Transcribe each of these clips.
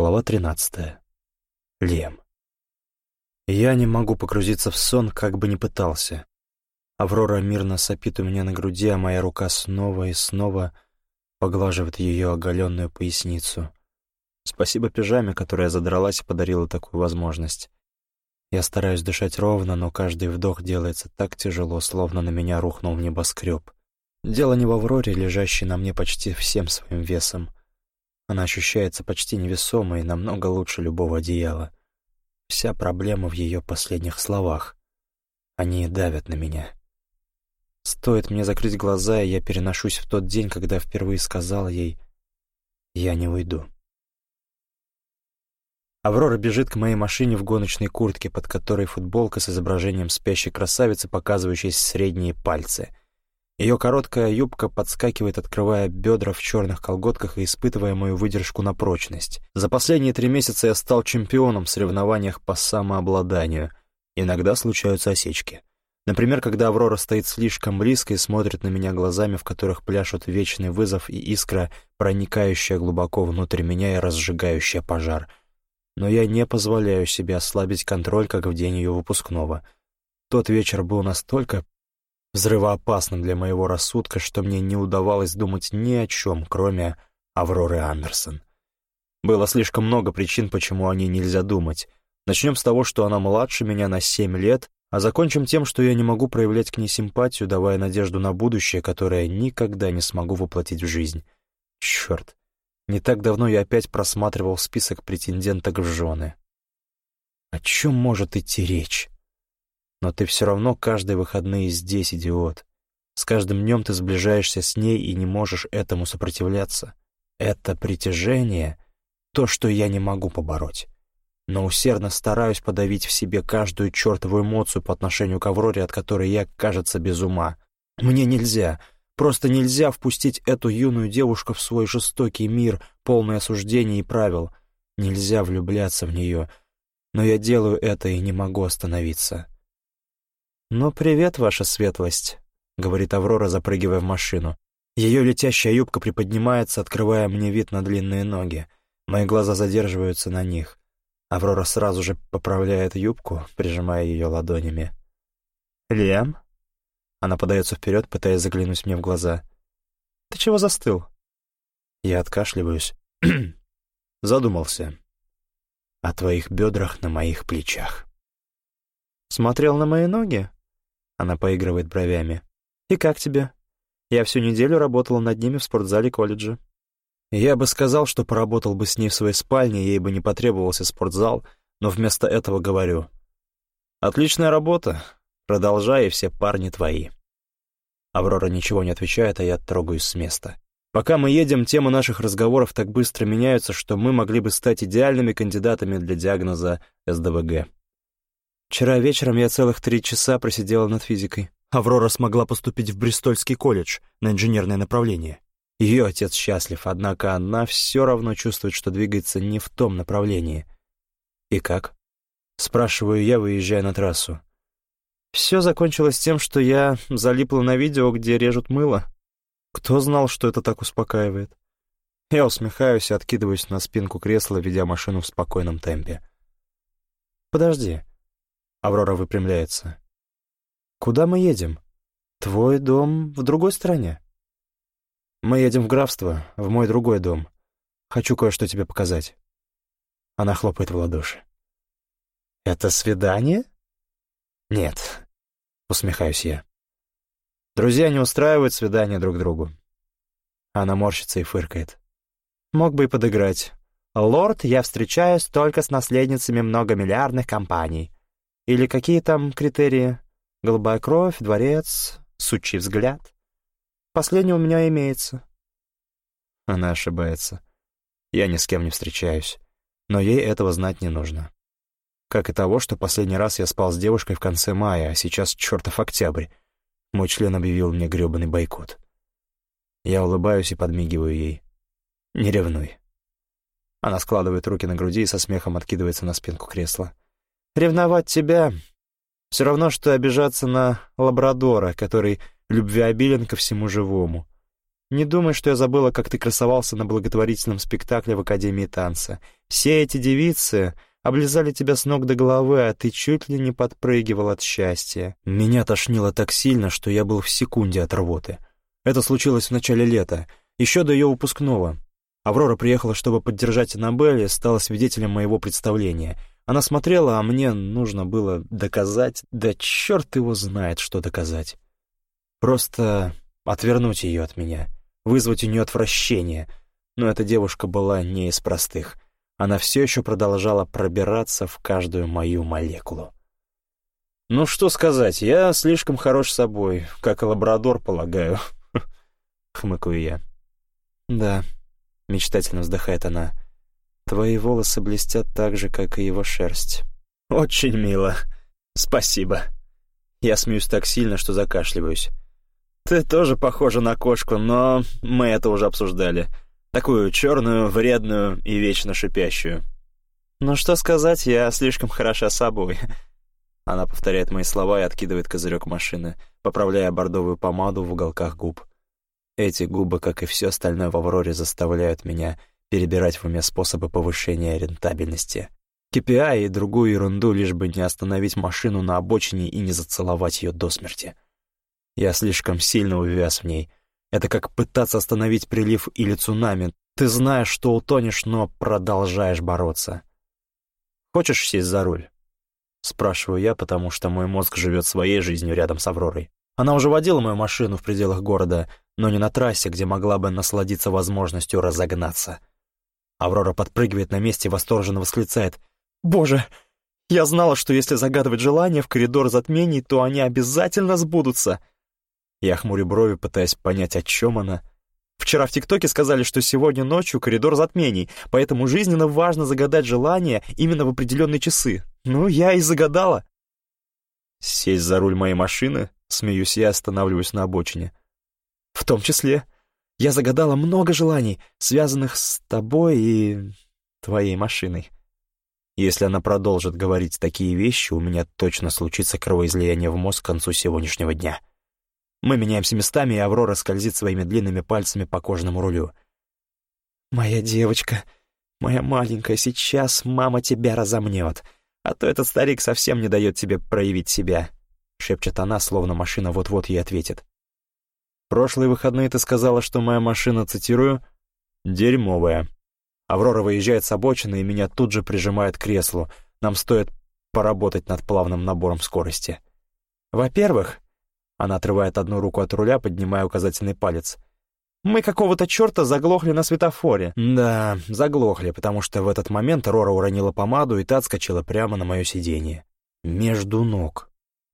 Глава 13. Лем. Я не могу погрузиться в сон, как бы ни пытался. Аврора мирно сопит у меня на груди, а моя рука снова и снова поглаживает ее оголенную поясницу. Спасибо пижаме, которая задралась и подарила такую возможность. Я стараюсь дышать ровно, но каждый вдох делается так тяжело, словно на меня рухнул небоскреб. Дело не в Авроре, лежащей на мне почти всем своим весом — она ощущается почти невесомой и намного лучше любого одеяла. Вся проблема в ее последних словах. Они давят на меня. Стоит мне закрыть глаза, и я переношусь в тот день, когда впервые сказал ей «Я не уйду». Аврора бежит к моей машине в гоночной куртке, под которой футболка с изображением спящей красавицы, показывающей средние пальцы. Ее короткая юбка подскакивает, открывая бедра в черных колготках и испытывая мою выдержку на прочность. За последние три месяца я стал чемпионом в соревнованиях по самообладанию. Иногда случаются осечки. Например, когда Аврора стоит слишком близко и смотрит на меня глазами, в которых пляшут вечный вызов и искра, проникающая глубоко внутрь меня и разжигающая пожар. Но я не позволяю себе ослабить контроль, как в день ее выпускного. Тот вечер был настолько взрывоопасным для моего рассудка, что мне не удавалось думать ни о чем, кроме Авроры Андерсон. Было слишком много причин, почему о ней нельзя думать. Начнем с того, что она младше меня на семь лет, а закончим тем, что я не могу проявлять к ней симпатию, давая надежду на будущее, которое никогда не смогу воплотить в жизнь. Черт, не так давно я опять просматривал список претенденток в жены. О чем может идти речь? Но ты все равно каждые выходные здесь, идиот. С каждым днем ты сближаешься с ней и не можешь этому сопротивляться. Это притяжение — то, что я не могу побороть. Но усердно стараюсь подавить в себе каждую чертову эмоцию по отношению к Авроре, от которой я, кажется, без ума. Мне нельзя, просто нельзя впустить эту юную девушку в свой жестокий мир, полный осуждений и правил. Нельзя влюбляться в нее. Но я делаю это и не могу остановиться. «Ну, привет, ваша светлость», — говорит Аврора, запрыгивая в машину. Ее летящая юбка приподнимается, открывая мне вид на длинные ноги. Мои глаза задерживаются на них. Аврора сразу же поправляет юбку, прижимая ее ладонями. «Лиам?» Она подается вперед, пытаясь заглянуть мне в глаза. «Ты чего застыл?» Я откашливаюсь. Задумался. О твоих бедрах на моих плечах. «Смотрел на мои ноги?» Она поигрывает бровями. «И как тебе? Я всю неделю работала над ними в спортзале колледжа». Я бы сказал, что поработал бы с ней в своей спальне, ей бы не потребовался спортзал, но вместо этого говорю. «Отличная работа. Продолжай, все парни твои». Аврора ничего не отвечает, а я трогаюсь с места. Пока мы едем, темы наших разговоров так быстро меняются, что мы могли бы стать идеальными кандидатами для диагноза СДВГ. Вчера вечером я целых три часа просидела над физикой. Аврора смогла поступить в Бристольский колледж на инженерное направление. Ее отец счастлив, однако она все равно чувствует, что двигается не в том направлении. «И как?» — спрашиваю я, выезжая на трассу. Все закончилось тем, что я залипла на видео, где режут мыло. Кто знал, что это так успокаивает? Я усмехаюсь и откидываюсь на спинку кресла, ведя машину в спокойном темпе. «Подожди», Аврора выпрямляется. «Куда мы едем? Твой дом в другой стране?» «Мы едем в графство, в мой другой дом. Хочу кое-что тебе показать». Она хлопает в ладоши. «Это свидание?» «Нет», — усмехаюсь я. «Друзья не устраивают свидания друг другу». Она морщится и фыркает. «Мог бы и подыграть. Лорд, я встречаюсь только с наследницами многомиллиардных компаний. Или какие там критерии? Голубая кровь, дворец, сучий взгляд. Последний у меня имеется. Она ошибается. Я ни с кем не встречаюсь. Но ей этого знать не нужно. Как и того, что последний раз я спал с девушкой в конце мая, а сейчас чертов октябрь. Мой член объявил мне грёбаный бойкот. Я улыбаюсь и подмигиваю ей. «Не ревнуй». Она складывает руки на груди и со смехом откидывается на спинку кресла. Ревновать тебя — все равно, что обижаться на лабрадора, который любвеобилен ко всему живому. Не думай, что я забыла, как ты красовался на благотворительном спектакле в Академии танца. Все эти девицы облизали тебя с ног до головы, а ты чуть ли не подпрыгивал от счастья. Меня тошнило так сильно, что я был в секунде от рвоты. Это случилось в начале лета, еще до ее выпускного. Аврора приехала, чтобы поддержать Аннабель, и стала свидетелем моего представления. Она смотрела, а мне нужно было доказать, да черт его знает, что доказать. Просто отвернуть ее от меня, вызвать у нее отвращение. Но эта девушка была не из простых — она все еще продолжала пробираться в каждую мою молекулу. «Ну что сказать, я слишком хорош собой, как и лабрадор, полагаю», — хмыкаю я. «Да», — мечтательно вздыхает она, — «твои волосы блестят так же, как и его шерсть». «Очень мило. Спасибо». Я смеюсь так сильно, что закашливаюсь. «Ты тоже похожа на кошку, но мы это уже обсуждали. Такую черную, вредную и вечно шипящую. «Ну что сказать, я слишком хороша собой». Она повторяет мои слова и откидывает козырек машины, поправляя бордовую помаду в уголках губ. Эти губы, как и все остальное в «Авроре», заставляют меня перебирать в уме способы повышения рентабельности. KPI и другую ерунду, лишь бы не остановить машину на обочине и не зацеловать ее до смерти. Я слишком сильно увяз в ней — это как пытаться остановить прилив или цунами. Ты знаешь, что утонешь, но продолжаешь бороться. Хочешь сесть за руль? Спрашиваю я, потому что мой мозг живет своей жизнью рядом с Авророй. Она уже водила мою машину в пределах города, но не на трассе, где могла бы насладиться возможностью разогнаться. Аврора подпрыгивает на месте восторженно восклицает. «Боже, я знала, что если загадывать желания в коридор затмений, то они обязательно сбудутся!» Я хмурю брови, пытаясь понять, о чем она. Вчера в ТикТоке сказали, что сегодня ночью коридор затмений, поэтому жизненно важно загадать желание именно в определенные часы. Ну, я и загадала. Сесть за руль моей машины? Смеюсь я, останавливаюсь на обочине. В том числе. Я загадала много желаний, связанных с тобой и твоей машиной. Если она продолжит говорить такие вещи, у меня точно случится кровоизлияние в мозг к концу сегодняшнего дня. Мы меняемся местами, и Аврора скользит своими длинными пальцами по кожаному рулю. «Моя девочка, моя маленькая, сейчас мама тебя разомнет, а то этот старик совсем не дает тебе проявить себя», — шепчет она, словно машина вот-вот ей ответит. «Прошлые выходные ты сказала, что моя машина, цитирую, «дерьмовая». Аврора выезжает с обочины, и меня тут же прижимает к креслу. Нам стоит поработать над плавным набором скорости. Во-первых, она отрывает одну руку от руля, поднимая указательный палец. «Мы какого-то черта заглохли на светофоре». «Да, заглохли, потому что в этот момент Рора уронила помаду, и та отскочила прямо на мое сиденье. Между ног».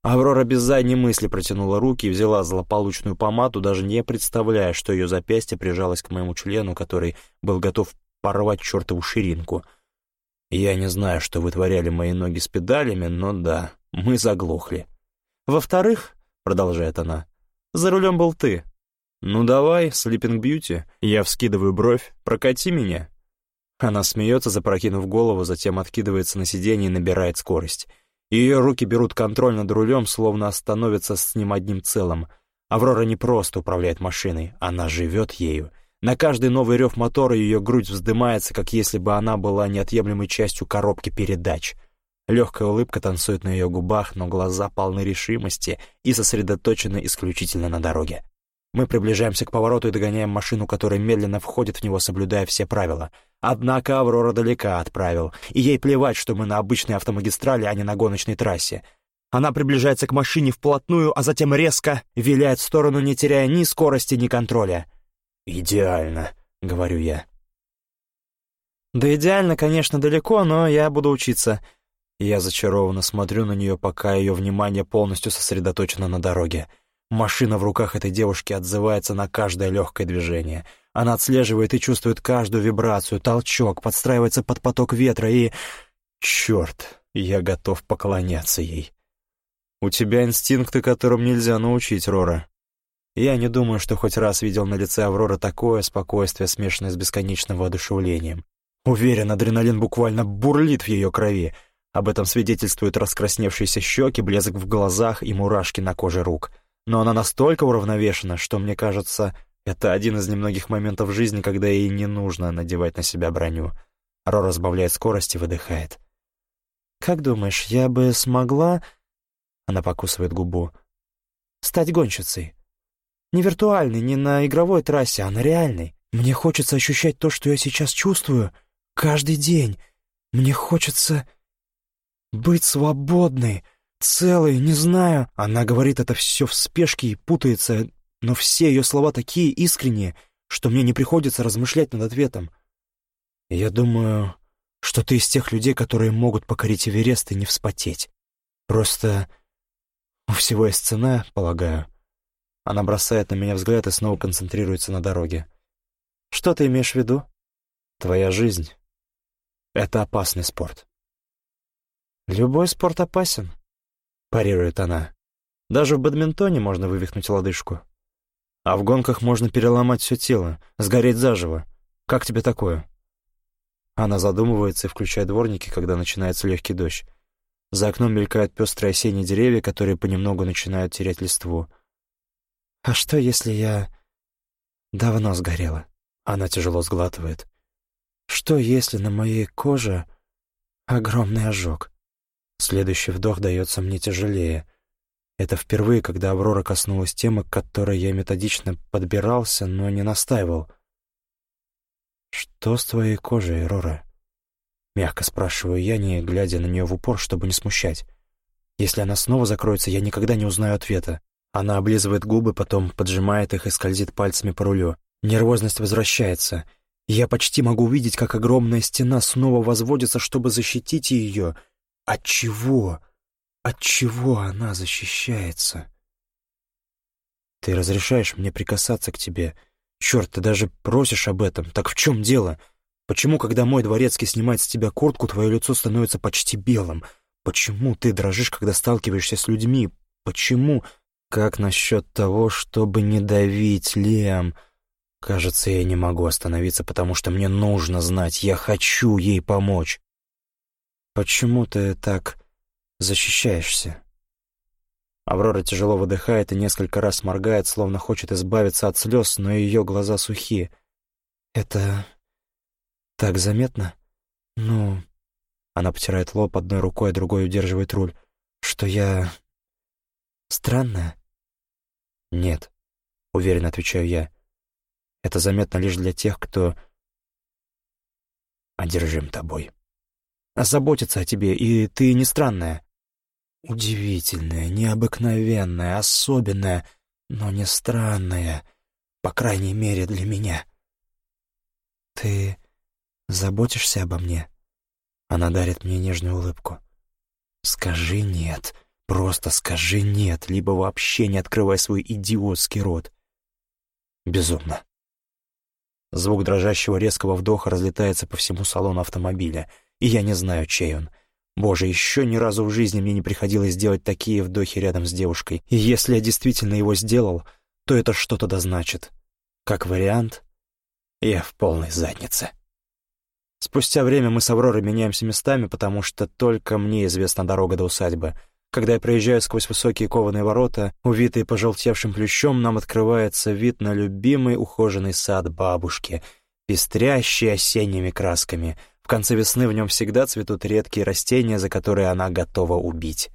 Аврора без задней мысли протянула руки и взяла злополучную помаду, даже не представляя, что ее запястье прижалось к моему члену, который был готов порвать чертову ширинку. Я не знаю, что вытворяли мои ноги с педалями, но да, мы заглохли. Во-вторых, продолжает она. «За рулем был ты». «Ну давай, Слиппинг Бьюти». Я вскидываю бровь. «Прокати меня». Она смеется, запрокинув голову, затем откидывается на сиденье и набирает скорость. Ее руки берут контроль над рулем, словно становятся с ним одним целым. Аврора не просто управляет машиной, она живет ею. На каждый новый рев мотора ее грудь вздымается, как если бы она была неотъемлемой частью коробки передач — Легкая улыбка танцует на ее губах, но глаза полны решимости и сосредоточены исключительно на дороге. Мы приближаемся к повороту и догоняем машину, которая медленно входит в него, соблюдая все правила. Однако Аврора далека от правил, и ей плевать, что мы на обычной автомагистрали, а не на гоночной трассе. Она приближается к машине вплотную, а затем резко виляет в сторону, не теряя ни скорости, ни контроля. «Идеально», — говорю я. «Да идеально, конечно, далеко, но я буду учиться. Я зачарованно смотрю на нее, пока ее внимание полностью сосредоточено на дороге. Машина в руках этой девушки отзывается на каждое легкое движение. Она отслеживает и чувствует каждую вибрацию, толчок, подстраивается под поток ветра и... Черт, я готов поклоняться ей. У тебя инстинкты, которым нельзя научить, Рора. Я не думаю, что хоть раз видел на лице Авроры такое спокойствие, смешанное с бесконечным воодушевлением. Уверен, адреналин буквально бурлит в ее крови — об этом свидетельствуют раскрасневшиеся щеки, блеск в глазах и мурашки на коже рук. Но она настолько уравновешена, что, мне кажется, Это один из немногих моментов жизни, когда ей не нужно надевать на себя броню. Рора сбавляет скорость и выдыхает. «Как думаешь, я бы смогла...» Она покусывает губу. «Стать гонщицей. Не виртуальной, не на игровой трассе, а на реальной. Мне хочется ощущать то, что я сейчас чувствую, каждый день. Мне хочется быть свободной, целой, не знаю. Она говорит это все в спешке и путается, но все ее слова такие искренние, что мне не приходится размышлять над ответом. Я думаю, что ты из тех людей, которые могут покорить Эверест и не вспотеть. Просто у всего есть цена, полагаю. Она бросает на меня взгляд и снова концентрируется на дороге. Что ты имеешь в виду? Твоя жизнь — это опасный спорт. Любой спорт опасен, парирует она. Даже в бадминтоне можно вывихнуть лодыжку. А в гонках можно переломать все тело, сгореть заживо. Как тебе такое? Она задумывается и включает дворники, когда начинается легкий дождь. За окном мелькают пестрые осенние деревья, которые понемногу начинают терять листву. «А что, если я давно сгорела?» Она тяжело сглатывает. «Что, если на моей коже огромный ожог?» Следующий вдох дается мне тяжелее. Это впервые, когда Аврора коснулась темы, к которой я методично подбирался, но не настаивал. «Что с твоей кожей, Рора?» Мягко спрашиваю я, не глядя на нее в упор, чтобы не смущать. Если она снова закроется, я никогда не узнаю ответа. Она облизывает губы, потом поджимает их и скользит пальцами по рулю. Нервозность возвращается. Я почти могу увидеть, как огромная стена снова возводится, чтобы защитить ее. От чего? От чего она защищается? Ты разрешаешь мне прикасаться к тебе. Черт, ты даже просишь об этом. Так в чем дело? Почему, когда мой дворецкий снимает с тебя куртку, твое лицо становится почти белым? Почему ты дрожишь, когда сталкиваешься с людьми? Почему? Как насчет того, чтобы не давить, Лем? Кажется, я не могу остановиться, потому что мне нужно знать. Я хочу ей помочь. «Почему ты так защищаешься?» Аврора тяжело выдыхает и несколько раз моргает, словно хочет избавиться от слез, но ее глаза сухие. «Это так заметно? Ну...» Она потирает лоб одной рукой, а другой удерживает руль. «Что я... странная?» «Нет», — уверенно отвечаю я. «Это заметно лишь для тех, кто одержим тобой» заботится о тебе, и ты не странная. Удивительная, необыкновенная, особенная, но не странная, по крайней мере для меня. Ты заботишься обо мне? Она дарит мне нежную улыбку. Скажи «нет», просто скажи «нет», либо вообще не открывай свой идиотский рот. Безумно. Звук дрожащего резкого вдоха разлетается по всему салону автомобиля — и я не знаю, чей он. Боже, еще ни разу в жизни мне не приходилось делать такие вдохи рядом с девушкой. И если я действительно его сделал, то это что-то да значит. Как вариант, я в полной заднице. Спустя время мы с Авророй меняемся местами, потому что только мне известна дорога до усадьбы. Когда я проезжаю сквозь высокие кованые ворота, увитые пожелтевшим плющом, нам открывается вид на любимый ухоженный сад бабушки, пестрящий осенними красками — в конце весны в нем всегда цветут редкие растения, за которые она готова убить.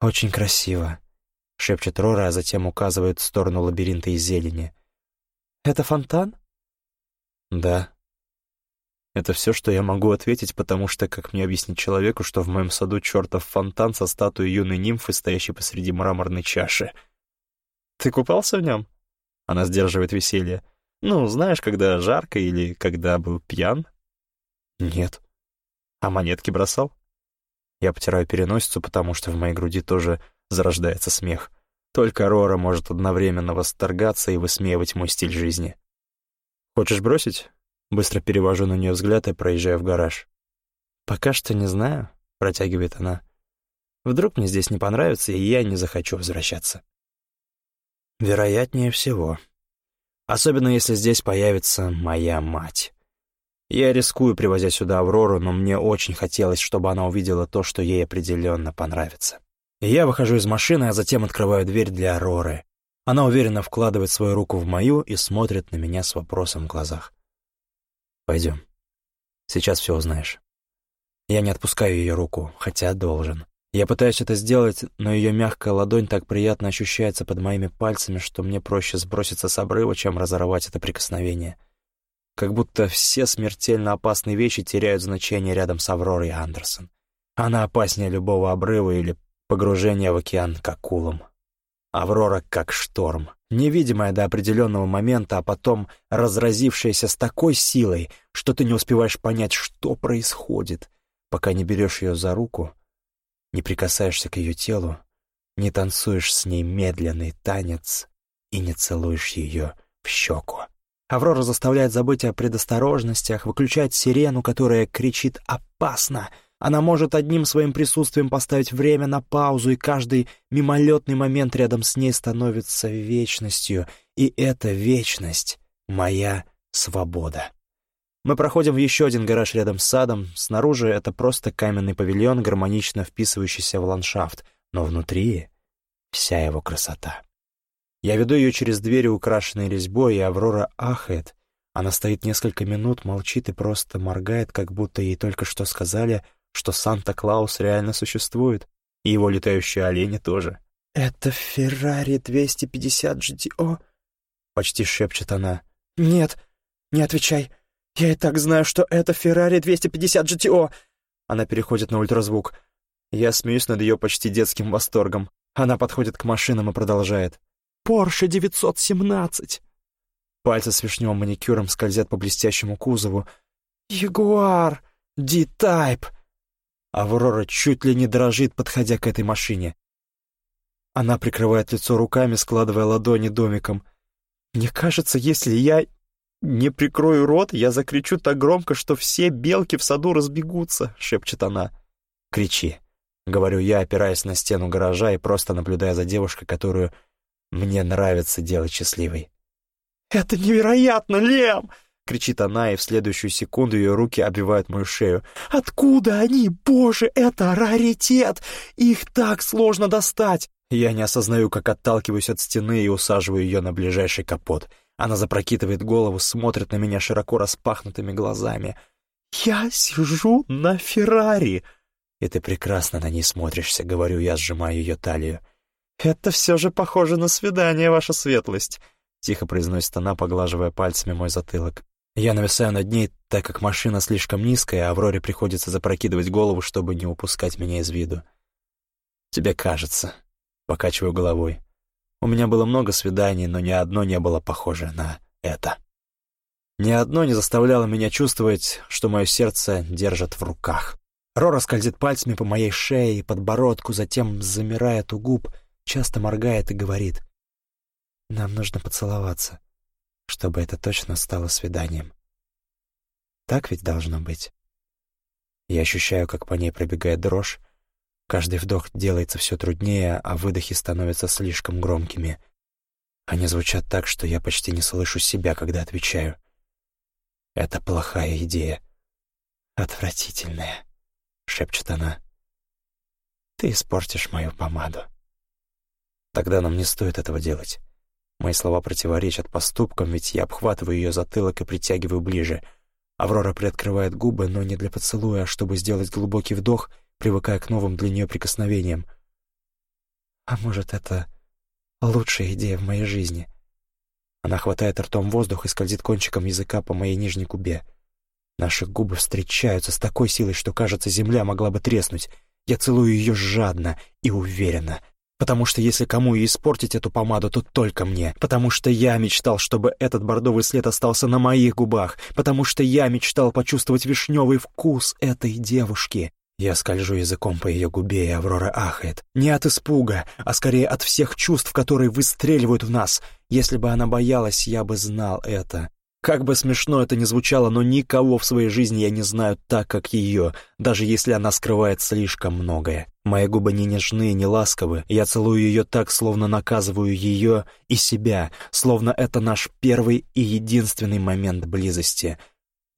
«Очень красиво», — шепчет Рора, а затем указывает в сторону лабиринта из зелени. «Это фонтан?» «Да». Это все, что я могу ответить, потому что, как мне объяснить человеку, что в моем саду чертов фонтан со статуей юной нимфы, стоящей посреди мраморной чаши? «Ты купался в нем?» Она сдерживает веселье. «Ну, знаешь, когда жарко или когда был пьян?» Нет. А монетки бросал? Я потираю переносицу, потому что в моей груди тоже зарождается смех. Только Рора может одновременно восторгаться и высмеивать мой стиль жизни. «Хочешь бросить?» Быстро перевожу на нее взгляд и проезжаю в гараж. «Пока что не знаю», — протягивает она. «Вдруг мне здесь не понравится, и я не захочу возвращаться». «Вероятнее всего. Особенно если здесь появится моя мать». Я рискую, привозя сюда Аврору, но мне очень хотелось, чтобы она увидела то, что ей определенно понравится. Я выхожу из машины, а затем открываю дверь для Авроры. Она уверенно вкладывает свою руку в мою и смотрит на меня с вопросом в глазах. «Пойдем. Сейчас все узнаешь». Я не отпускаю ее руку, хотя должен. Я пытаюсь это сделать, но ее мягкая ладонь так приятно ощущается под моими пальцами, что мне проще сброситься с обрыва, чем разорвать это прикосновение. Как будто все смертельно опасные вещи теряют значение рядом с Авророй Андерсон. Она опаснее любого обрыва или погружения в океан к акулам. Аврора как шторм, невидимая до определенного момента, а потом разразившаяся с такой силой, что ты не успеваешь понять, что происходит, пока не берешь ее за руку, не прикасаешься к ее телу, не танцуешь с ней медленный танец и не целуешь ее в щеку. Аврора заставляет забыть о предосторожностях, выключает сирену, которая кричит «опасно», она может одним своим присутствием поставить время на паузу, и каждый мимолетный момент рядом с ней становится вечностью, и эта вечность — моя свобода. Мы проходим в еще один гараж рядом с садом. Снаружи это просто каменный павильон, гармонично вписывающийся в ландшафт, но внутри — вся его красота. Я веду ее через двери, украшенные резьбой, и Аврора ахает. Она стоит несколько минут, молчит и просто моргает, как будто ей только что сказали — что Санта-Клаус реально существует, и его летающие олени тоже. «Это Феррари 250 GTO?» — почти шепчет она. «Нет, не отвечай. Я и так знаю, что это Феррари 250 GTO!» Она переходит на ультразвук. Я смеюсь над ее почти детским восторгом. Она подходит к машинам и продолжает. «Порше 917!» Пальцы с вишневым маникюром скользят по блестящему кузову. «Ягуар! D-Type!» Аврора чуть ли не дрожит, подходя к этой машине. Она прикрывает лицо руками, складывая ладони домиком. «Мне кажется, если я не прикрою рот, я закричу так громко, что все белки в саду разбегутся», — шепчет она. «Кричи», — говорю я, опираясь на стену гаража и просто наблюдая за девушкой, которую мне нравится делать счастливой. «Это невероятно, Лем!» кричит она, и в следующую секунду ее руки обвивают мою шею. «Откуда они? Боже, это раритет! Их так сложно достать!» Я не осознаю, как отталкиваюсь от стены и усаживаю ее на ближайший капот. Она запрокидывает голову, смотрит на меня широко распахнутыми глазами. «Я сижу на Феррари!» «И ты прекрасно на ней смотришься», — говорю я, сжимая ее талию. «Это все же похоже на свидание, ваша светлость», — тихо произносит она, поглаживая пальцами мой затылок. Я нависаю над ней, так как машина слишком низкая, а Авроре приходится запрокидывать голову, чтобы не упускать меня из виду. «Тебе кажется», — покачиваю головой. «У меня было много свиданий, но ни одно не было похоже на это». Ни одно не заставляло меня чувствовать, что мое сердце держат в руках. Рора скользит пальцами по моей шее и подбородку, затем замирает у губ, часто моргает и говорит. «Нам нужно поцеловаться» чтобы это точно стало свиданием. Так ведь должно быть. Я ощущаю, как по ней пробегает дрожь. Каждый вдох делается все труднее, а выдохи становятся слишком громкими. Они звучат так, что я почти не слышу себя, когда отвечаю. Это плохая идея. Отвратительная, шепчет она. Ты испортишь мою помаду. Тогда нам не стоит этого делать. Мои слова противоречат поступкам, ведь я обхватываю ее затылок и притягиваю ближе. Аврора приоткрывает губы, но не для поцелуя, а чтобы сделать глубокий вдох, привыкая к новым для нее прикосновениям. А может, это лучшая идея в моей жизни? Она хватает ртом воздух и скользит кончиком языка по моей нижней губе. Наши губы встречаются с такой силой, что, кажется, земля могла бы треснуть. Я целую ее жадно и уверенно, Потому что если кому и испортить эту помаду, то только мне. Потому что я мечтал, чтобы этот бордовый след остался на моих губах. Потому что я мечтал почувствовать вишневый вкус этой девушки. Я скольжу языком по ее губе, и Аврора ахает. Не от испуга, а скорее от всех чувств, которые выстреливают в нас. Если бы она боялась, я бы знал это. Как бы смешно это ни звучало, но никого в своей жизни я не знаю так, как ее, даже если она скрывает слишком многое. Мои губы не нежны, не ласковы, я целую ее так, словно наказываю ее и себя, словно это наш первый и единственный момент близости.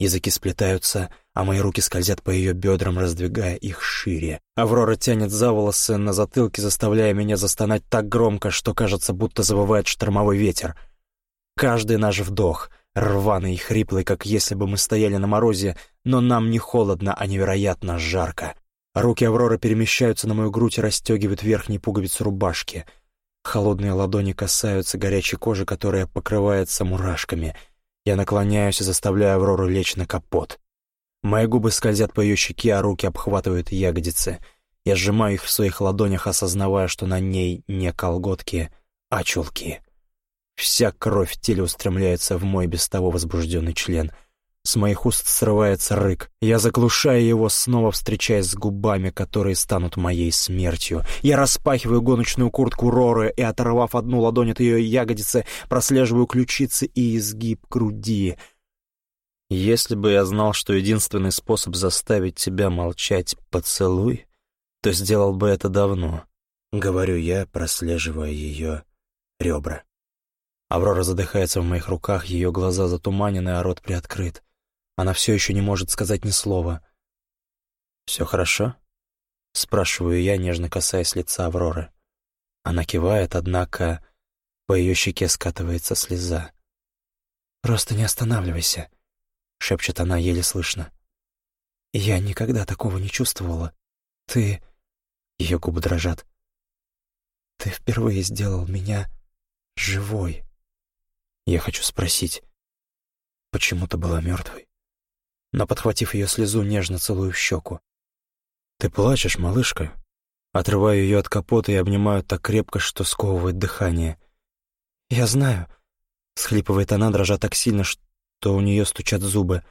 Языки сплетаются, а мои руки скользят по ее бедрам, раздвигая их шире. Аврора тянет за волосы на затылке, заставляя меня застонать так громко, что кажется, будто забывает штормовой ветер. Каждый наш вдох — рваный и хриплый, как если бы мы стояли на морозе, но нам не холодно, а невероятно жарко. Руки Авроры перемещаются на мою грудь и расстегивают верхние пуговицы рубашки. Холодные ладони касаются горячей кожи, которая покрывается мурашками — я наклоняюсь и заставляю Аврору лечь на капот. Мои губы скользят по ее щеке, а руки обхватывают ягодицы. Я сжимаю их в своих ладонях, осознавая, что на ней не колготки, а чулки. Вся кровь в теле устремляется в мой без того возбужденный член — с моих уст срывается рык. Я заглушаю его, снова встречаясь с губами, которые станут моей смертью. Я распахиваю гоночную куртку Роры и, оторвав одну ладонь от ее ягодицы, прослеживаю ключицы и изгиб груди. Если бы я знал, что единственный способ заставить тебя молчать — поцелуй, то сделал бы это давно. Говорю я, прослеживая ее ребра. Аврора задыхается в моих руках, ее глаза затуманены, а рот приоткрыт. Она все еще не может сказать ни слова. «Все хорошо?» — спрашиваю я, нежно касаясь лица Авроры. Она кивает, однако по ее щеке скатывается слеза. «Просто не останавливайся», — шепчет она еле слышно. «Я никогда такого не чувствовала. Ты...» Ее губы дрожат. «Ты впервые сделал меня живой». Я хочу спросить, почему ты была мертвой? но, подхватив ее слезу, нежно целую в щеку. «Ты плачешь, малышка?» Отрываю ее от капота и обнимаю так крепко, что сковывает дыхание. «Я знаю», — схлипывает она, дрожа так сильно, что у нее стучат зубы.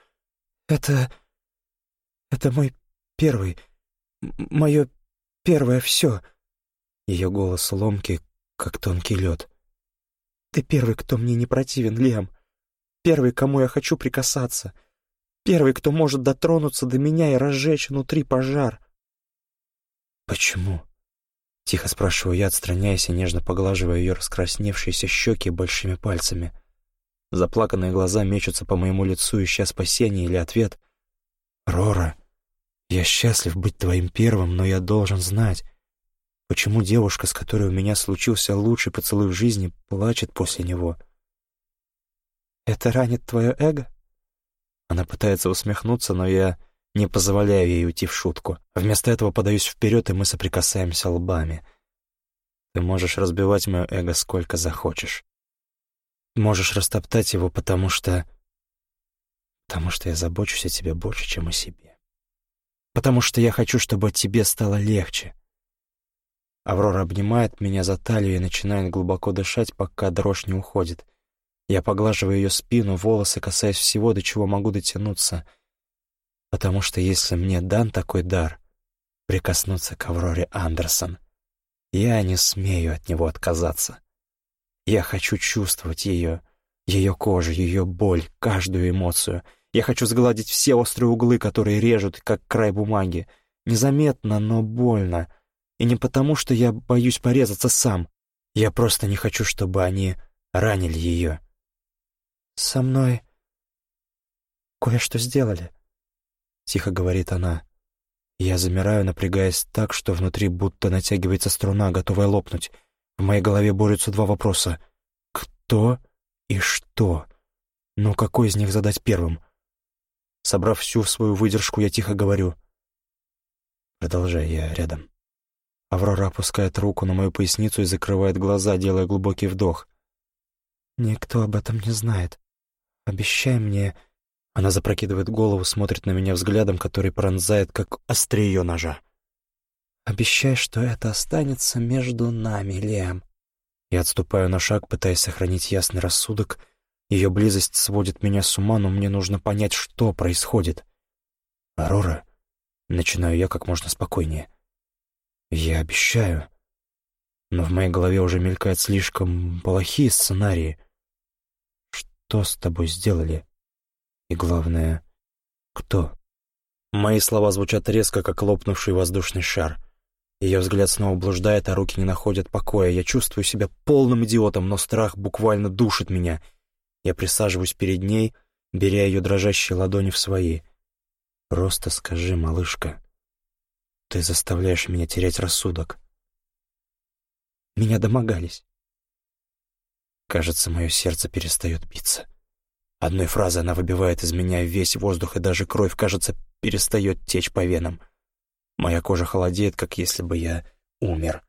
«Это... это мой первый... мое первое все». Ее голос ломкий, как тонкий лед. «Ты первый, кто мне не противен, Лем. Первый, кому я хочу прикасаться». Первый, кто может дотронуться до меня и разжечь внутри пожар. «Почему?» — тихо спрашиваю я, отстраняясь и нежно поглаживая ее раскрасневшиеся щеки большими пальцами. Заплаканные глаза мечутся по моему лицу, ища спасения или ответ. «Рора, я счастлив быть твоим первым, но я должен знать, почему девушка, с которой у меня случился лучший поцелуй в жизни, плачет после него». «Это ранит твое эго?» Она пытается усмехнуться, но я не позволяю ей уйти в шутку. Вместо этого подаюсь вперед, и мы соприкасаемся лбами. Ты можешь разбивать мое эго сколько захочешь. Можешь растоптать его, потому что... Потому что я забочусь о тебе больше, чем о себе. Потому что я хочу, чтобы тебе стало легче. Аврора обнимает меня за талию и начинает глубоко дышать, пока дрожь не уходит — я поглаживаю ее спину, волосы, касаясь всего, до чего могу дотянуться. Потому что если мне дан такой дар — прикоснуться к Авроре Андерсон, я не смею от него отказаться. Я хочу чувствовать ее, ее кожу, ее боль, каждую эмоцию. Я хочу сгладить все острые углы, которые режут, как край бумаги. Незаметно, но больно. И не потому, что я боюсь порезаться сам. Я просто не хочу, чтобы они ранили ее. «Со мной кое-что сделали», — тихо говорит она. Я замираю, напрягаясь так, что внутри будто натягивается струна, готовая лопнуть. В моей голове борются два вопроса. Кто и что? Но какой из них задать первым? Собрав всю свою выдержку, я тихо говорю. Продолжай, я рядом. Аврора опускает руку на мою поясницу и закрывает глаза, делая глубокий вдох. «Никто об этом не знает. Обещай мне...» Она запрокидывает голову, смотрит на меня взглядом, который пронзает, как острие ножа. «Обещай, что это останется между нами, Лем». Я отступаю на шаг, пытаясь сохранить ясный рассудок. Ее близость сводит меня с ума, но мне нужно понять, что происходит. «Арора», — начинаю я как можно спокойнее. «Я обещаю». Но в моей голове уже мелькают слишком плохие сценарии — что с тобой сделали? И главное, кто? Мои слова звучат резко, как лопнувший воздушный шар. Ее взгляд снова блуждает, а руки не находят покоя. Я чувствую себя полным идиотом, но страх буквально душит меня. Я присаживаюсь перед ней беря ее дрожащие ладони в свои. «Просто скажи, малышка, ты заставляешь меня терять рассудок». Меня домогались. Кажется, мое сердце перестает биться. Одной фразой она выбивает из меня весь воздух, и даже кровь, кажется, перестает течь по венам. Моя кожа холодеет, как если бы я умер.